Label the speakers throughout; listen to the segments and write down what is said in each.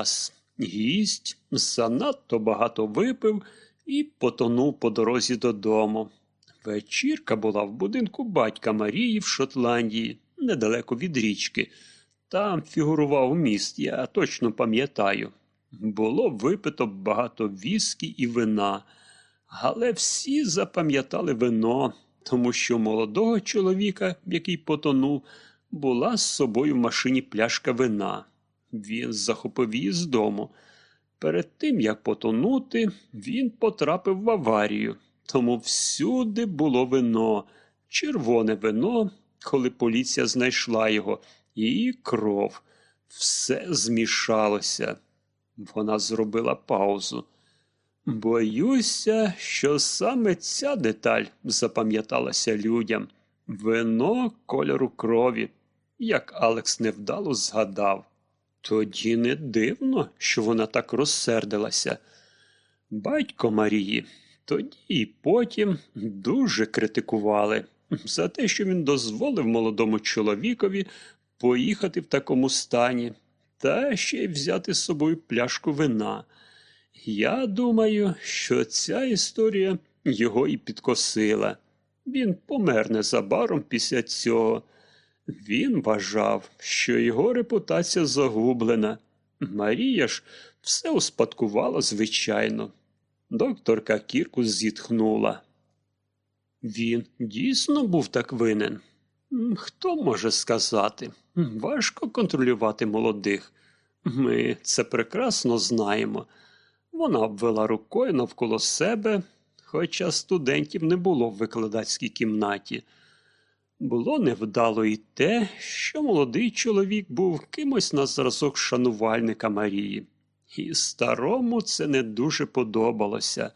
Speaker 1: час. Гість занадто багато випив і потонув по дорозі додому. Вечірка була в будинку батька Марії в Шотландії, недалеко від річки. Там фігурував міст, я точно пам'ятаю. Було випито багато віскі і вина, але всі запам'ятали вино, тому що молодого чоловіка, який потонув, була з собою в машині пляшка вина. Він захопив її з дому. Перед тим, як потонути, він потрапив в аварію, тому всюди було вино, червоне вино, коли поліція знайшла його, і кров. Все змішалося. Вона зробила паузу. Боюся, що саме ця деталь запам'яталася людям вино кольору крові, як Алекс невдало згадав. Тоді не дивно, що вона так розсердилася. Батько Марії тоді і потім дуже критикували за те, що він дозволив молодому чоловікові поїхати в такому стані та ще й взяти з собою пляшку вина. Я думаю, що ця історія його і підкосила. Він помер незабаром після цього. Він вважав, що його репутація загублена. Марія ж все успадкувала, звичайно. Докторка Кіркус зітхнула. Він дійсно був так винен. Хто може сказати? Важко контролювати молодих. Ми це прекрасно знаємо. Вона обвела рукою навколо себе, хоча студентів не було в викладацькій кімнаті. Було невдало й те, що молодий чоловік був кимось на зразок шанувальника Марії, і старому це не дуже подобалося.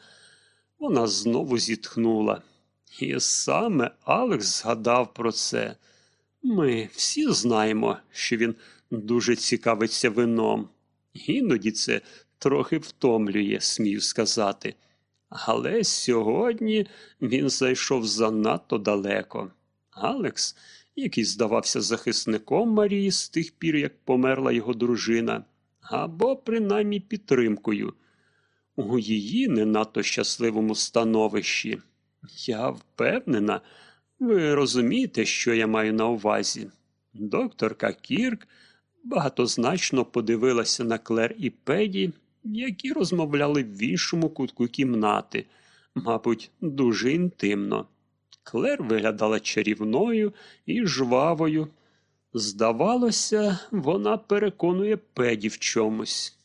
Speaker 1: Вона знову зітхнула. І саме Алекс згадав про це. Ми всі знаємо, що він дуже цікавиться вином. Іноді це трохи втомлює, смію сказати. Але сьогодні він зайшов занадто далеко. Алекс, який здавався захисником Марії з тих пір, як померла його дружина, або принаймні підтримкою. У її не надто щасливому становищі. Я впевнена, ви розумієте, що я маю на увазі. Докторка Кірк багатозначно подивилася на Клер і Педі, які розмовляли в іншому кутку кімнати, мабуть, дуже інтимно. Клер виглядала чарівною і жвавою. Здавалося, вона переконує Педі в чомусь.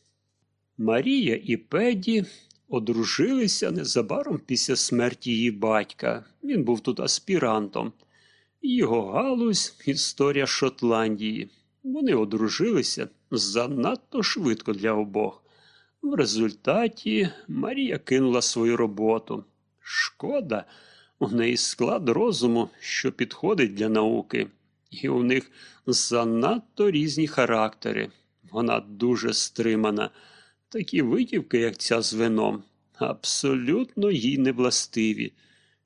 Speaker 1: Марія і Педі одружилися незабаром після смерті її батька. Він був тут аспірантом. Його галузь історія Шотландії. Вони одружилися занадто швидко для обох. В результаті Марія кинула свою роботу. Шкода, у неї склад розуму, що підходить для науки, і у них занадто різні характери. Вона дуже стримана. Такі витівки, як ця з вином, абсолютно їй не властиві.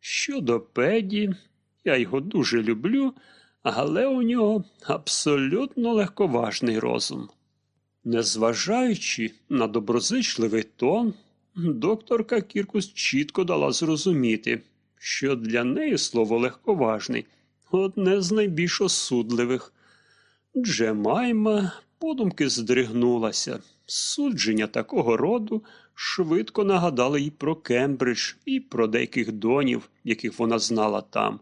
Speaker 1: Щодо педі, я його дуже люблю, але у нього абсолютно легковажний розум. Незважаючи на доброзичливий тон, докторка Кіркус чітко дала зрозуміти, що для неї слово легковажний одне з найбільш осудливих. Джемайма подумки здригнулася. Судження такого роду швидко нагадали їй про Кембридж і про деяких донів, яких вона знала там.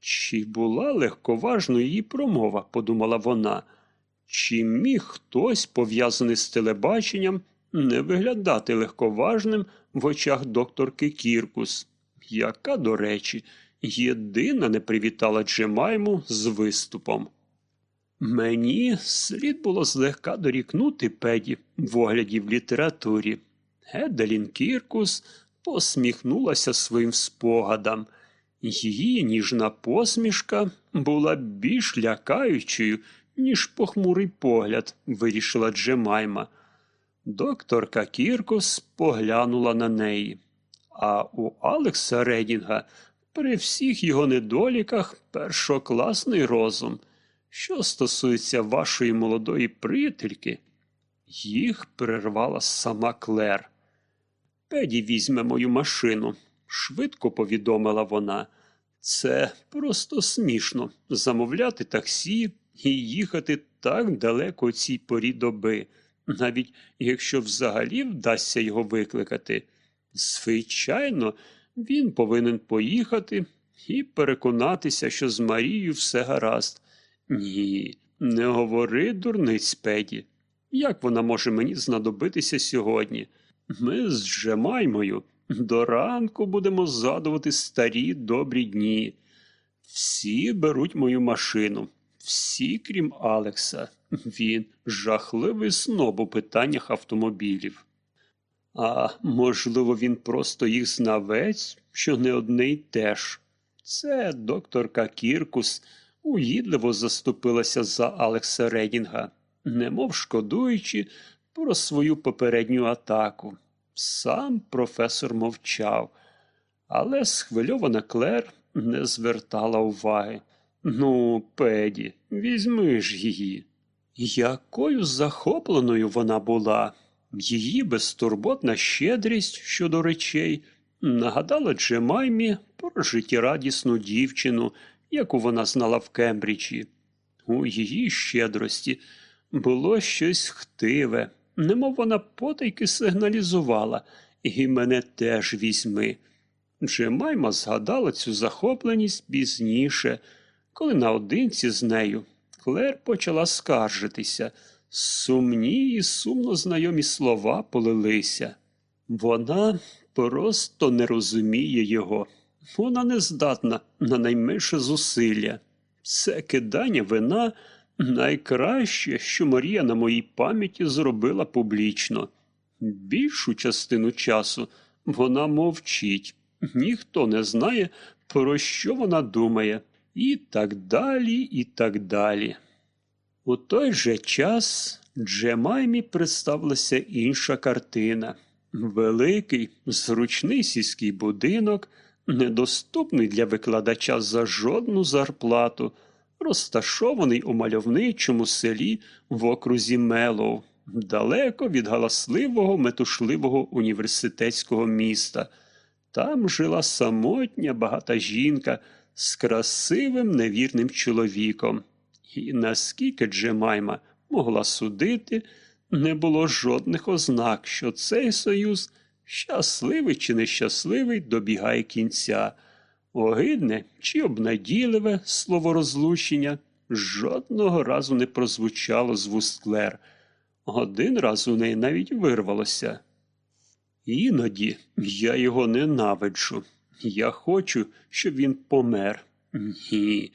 Speaker 1: Чи була легковажною її промова, подумала вона. Чи міг хтось, пов'язаний з телебаченням, не виглядати легковажним в очах докторки Кіркус, яка, до речі, єдина не привітала Джемайму з виступом? Мені слід було злегка дорікнути педі в огляді в літературі. Еделін Кіркус посміхнулася своїм спогадам. Її ніжна посмішка була більш лякаючою, ніж похмурий погляд, вирішила Джемайма. Докторка Кіркус поглянула на неї. А у Алекса Редінга при всіх його недоліках першокласний розум. Що стосується вашої молодої приятельки, Їх перервала сама Клер. Педі візьме мою машину, швидко повідомила вона. Це просто смішно замовляти таксі і їхати так далеко цій порі доби, навіть якщо взагалі вдасться його викликати. Звичайно, він повинен поїхати і переконатися, що з Марією все гаразд. Ні, не говори, дурниць Педі. Як вона може мені знадобитися сьогодні? Ми з Джемаймою до ранку будемо згадувати старі добрі дні. Всі беруть мою машину, всі, крім Алекса. Він жахливий сноб у питаннях автомобілів. А можливо, він просто їх знавець, що не одне й те. Це докторка Кіркус уїдливо заступилася за Алекса Редінга, немов шкодуючи про свою попередню атаку. Сам професор мовчав, але схвильована Клер не звертала уваги. Ну, Педі, візьми ж її. Якою захопленою вона була. Її безтурботна щедрість щодо речей нагадала Джемаймі про життєрадісну дівчину, яку вона знала в Кембриджі. У її щедрості було щось хтиве, немов вона потайки сигналізувала, і мене теж візьми. Джемайма згадала цю захопленість пізніше, коли наодинці з нею Клер почала скаржитися. Сумні і сумно знайомі слова полилися. Вона просто не розуміє його. Вона не здатна на найменше зусилля. Це кидання вина найкраще, що Марія на моїй пам'яті зробила публічно. Більшу частину часу вона мовчить, ніхто не знає, про що вона думає, і так далі, і так далі. У той же час Джемаймі представилася інша картина. Великий, зручний сільський будинок, недоступний для викладача за жодну зарплату, розташований у мальовничому селі в окрузі Мелоу, далеко від галасливого метушливого університетського міста. Там жила самотня багата жінка з красивим невірним чоловіком. І наскільки Джемайма могла судити, не було жодних ознак, що цей союз, щасливий чи нещасливий, добігає кінця. Огидне чи обнадійливе слово розлучення жодного разу не прозвучало з вуст Клер. Один раз у неї навіть вирвалося. Іноді я його ненавиджу. Я хочу, щоб він помер. Ні,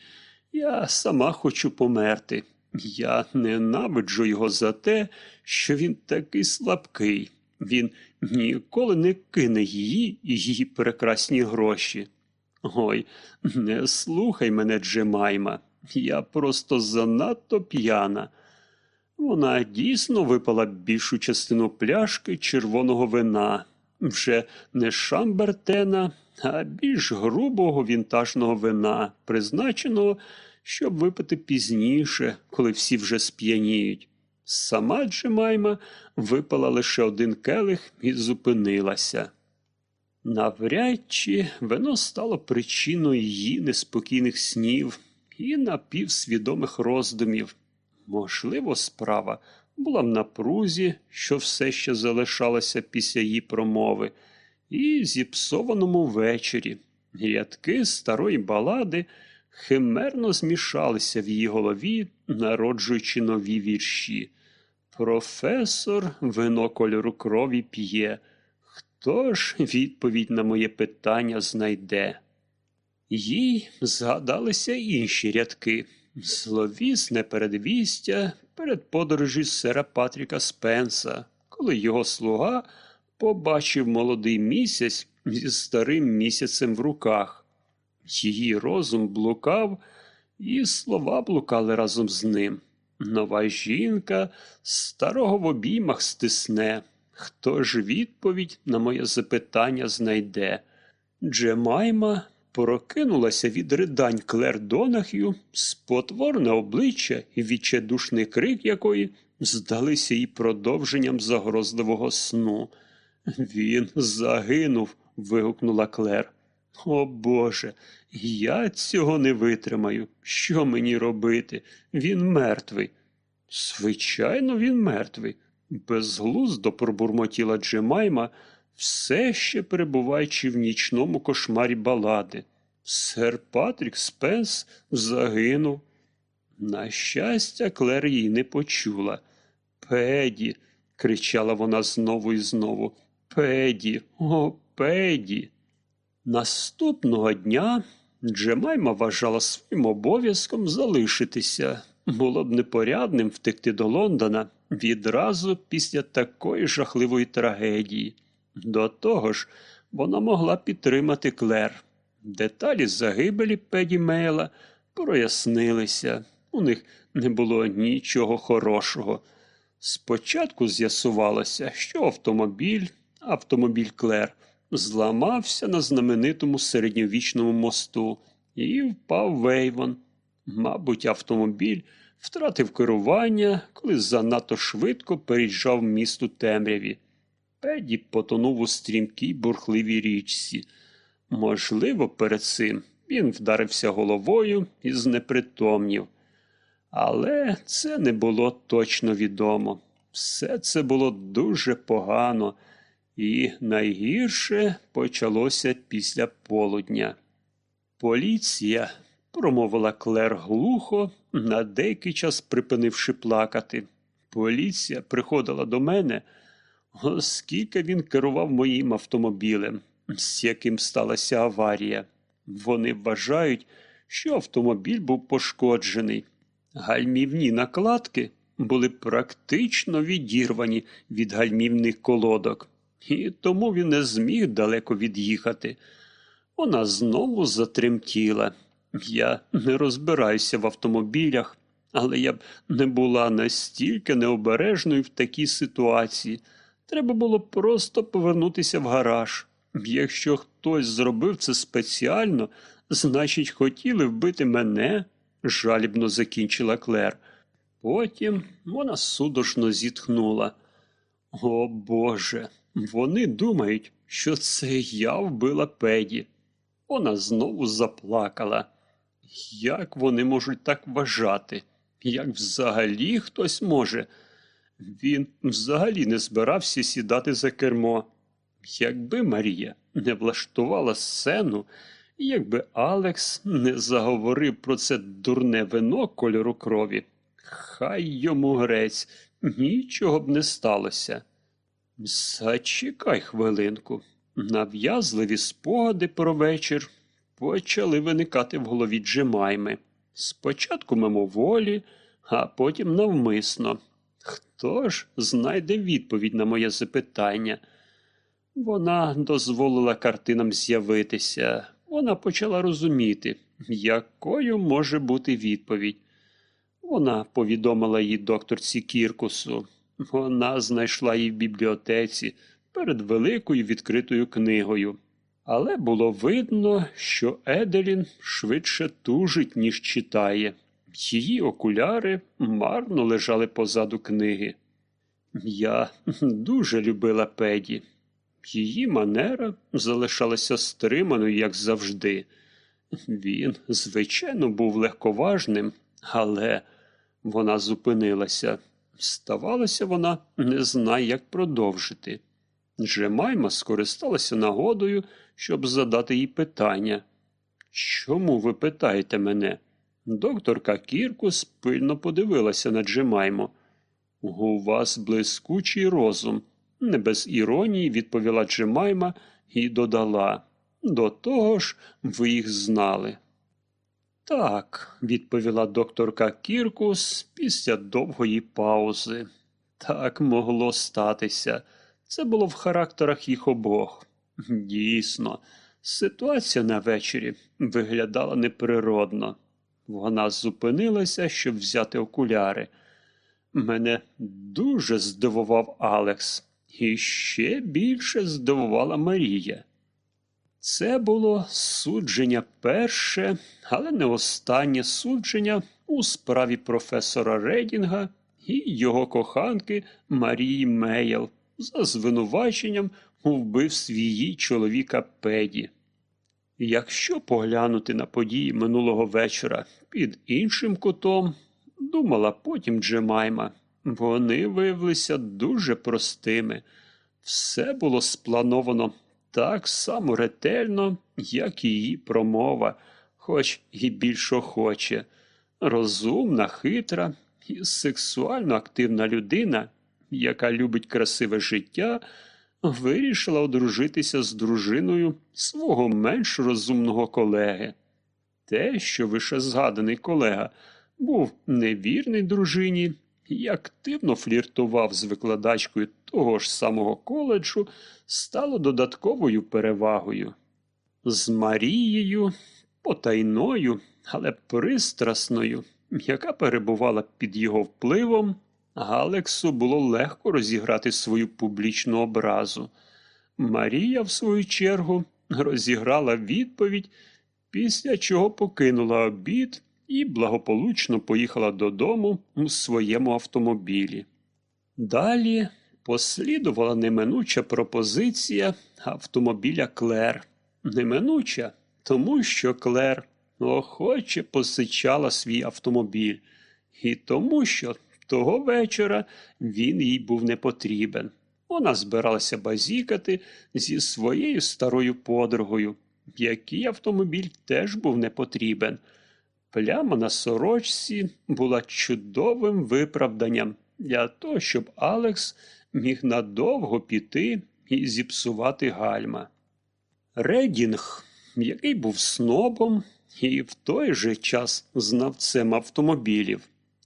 Speaker 1: я сама хочу померти. Я ненавиджу його за те, що він такий слабкий. Він ніколи не кине її і її прекрасні гроші. Ой, не слухай мене, Джемайма, я просто занадто п'яна. Вона дійсно випала більшу частину пляшки червоного вина, вже не шамбертена, а більш грубого вінтажного вина, призначеного, щоб випити пізніше, коли всі вже сп'яніють. Сама Джемайма випала лише один келих і зупинилася. Навряд чи вино стало причиною її неспокійних снів і напівсвідомих роздумів. Можливо, справа була в напрузі, що все ще залишалося після її промови, і зіпсованому вечорі. Рядки старої балади химерно змішалися в її голові, народжуючи нові вірші. Професор вино кольору крові п'є. Хто ж відповідь на моє питання знайде? Їй згадалися інші рядки зловісне передвістя перед подорожі сера Патріка Спенса, коли його слуга побачив молодий місяць зі старим місяцем в руках. Її розум блукав, і слова блукали разом з ним. Нова жінка старого в обіймах стисне. Хто ж відповідь на моє запитання знайде? Джемайма прокинулася від ридань Клер Донах'ю, спотворне обличчя і відчайдушний крик якої здалися їй продовженням загрозливого сну. Він загинув. вигукнула Клер. О Боже, я цього не витримаю. Що мені робити? Він мертвий. Звичайно, він мертвий. Безглуздо пробурмотіла Джемайма, все ще перебуваючи в нічному кошмарі балади. Сер Патрік Спенс загинув. На щастя, Клер її не почула. Педі, кричала вона знову і знову. Педі, о, педі. Наступного дня Джемайма вважала своїм обов'язком залишитися. Було б непорядним втекти до Лондона відразу після такої жахливої трагедії. До того ж, вона могла підтримати Клер. Деталі загибелі Педі Мейла прояснилися. У них не було нічого хорошого. Спочатку з'ясувалося, що автомобіль, автомобіль Клер, зламався на знаменитому середньовічному мосту і впав Вейвон. Мабуть, автомобіль втратив керування, коли занадто швидко переїжджав місту темряві. Педі потонув у стрімкій бурхливій річці. Можливо, перед цим він вдарився головою і знепритомнів. Але це не було точно відомо. Все це було дуже погано, і найгірше почалося після полудня. Поліція, промовила Клер глухо, на деякий час припинивши плакати. Поліція приходила до мене, оскільки він керував моїм автомобілем, з яким сталася аварія. Вони вважають, що автомобіль був пошкоджений. Гальмівні накладки були практично відірвані від гальмівних колодок, і тому він не зміг далеко від'їхати. Вона знову затремтіла. Я не розбираюся в автомобілях, але я б не була настільки необережною в такій ситуації. Треба було просто повернутися в гараж. Якщо хтось зробив це спеціально, значить, хотіли вбити мене, жалібно закінчила Клер. Потім вона судошно зітхнула. О Боже, вони думають, що це я вбила педі. Вона знову заплакала. Як вони можуть так вважати? Як взагалі хтось може? Він взагалі не збирався сідати за кермо. Якби Марія не влаштувала сцену, якби Алекс не заговорив про це дурне вино кольору крові, хай йому грець, нічого б не сталося. Зачекай хвилинку. Нав'язливі спогади про вечір почали виникати в голові Джемайми. Спочатку мимоволі, а потім навмисно. Хто ж знайде відповідь на моє запитання? Вона дозволила картинам з'явитися. Вона почала розуміти, якою може бути відповідь. Вона повідомила їй докторці Кіркусу. Вона знайшла її в бібліотеці перед великою відкритою книгою. Але було видно, що Еделін швидше тужить, ніж читає. Її окуляри марно лежали позаду книги. Я дуже любила педі. Її манера залишалася стриманою, як завжди. Він, звичайно, був легковажним, але вона зупинилася. Ставалося, вона не знає, як продовжити. Джемайма скористалася нагодою, щоб задати їй питання. Чому ви питаєте мене? Докторка Кіркус пильно подивилася на Джемайму. У вас блискучий розум, не без іронії відповіла Джемайма і додала. До того ж, ви їх знали. Так, відповіла докторка Кіркус після довгої паузи. Так могло статися. Це було в характерах їх обох. Дійсно, ситуація на вечорі виглядала неприродно. Вона зупинилася, щоб взяти окуляри. Мене дуже здивував Алекс, і ще більше здивувала Марія. Це було судження перше, але не останнє судження у справі професора Рейдінга і його коханки Марії Меєл за звинуваченням у вбивстві її чоловіка Педі. Якщо поглянути на події минулого вечора під іншим кутом, думала потім Джемайма, вони виявилися дуже простими. Все було сплановано так само ретельно, як і її промова, хоч і більш охоче. Розумна, хитра і сексуально активна людина, яка любить красиве життя, вирішила одружитися з дружиною свого менш розумного колеги. Те, що вище згаданий колега був невірний дружині і активно фліртував з викладачкою того ж самого коледжу, стало додатковою перевагою. З Марією, потайною, але пристрасною, яка перебувала під його впливом, Алексу було легко розіграти свою публічну образу. Марія, в свою чергу, розіграла відповідь, після чого покинула обід і благополучно поїхала додому у своєму автомобілі. Далі послідувала неминуча пропозиція автомобіля Клер. Неминуча, тому що Клер охоче посичала свій автомобіль, і тому, що того вечора він їй був не потрібен. Вона збиралася базікати зі своєю старою подругою, який автомобіль теж був не потрібен. Пляма на сорочці була чудовим виправданням для того, щоб Алекс міг надовго піти і зіпсувати гальма. Редінг, який був снобом і в той же час знавцем автомобілів.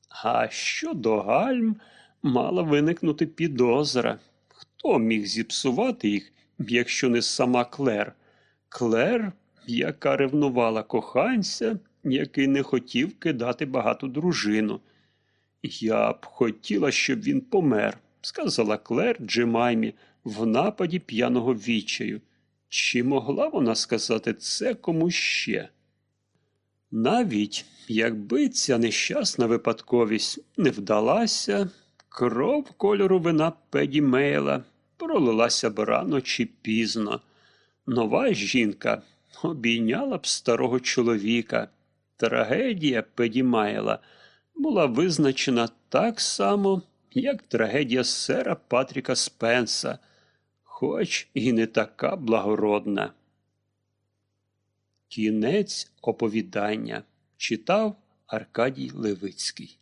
Speaker 1: А щодо гальм мала виникнути підозра. Хто міг зіпсувати їх, якщо не сама Клер? Клер, яка ревнувала коханця, який не хотів кидати багату дружину. Я б хотіла, щоб він помер, сказала Клер Джемаймі в нападі п'яного відчаю. Чи могла вона сказати це комусь ще? Навіть якби ця нещасна випадковість не вдалася, кров кольору вина Педі Мейла пролилася б рано чи пізно. Нова жінка обійняла б старого чоловіка. Трагедія Педімайла була визначена так само, як трагедія сера Патріка Спенса, хоч і не така благородна. Кінець оповідання читав Аркадій Левицький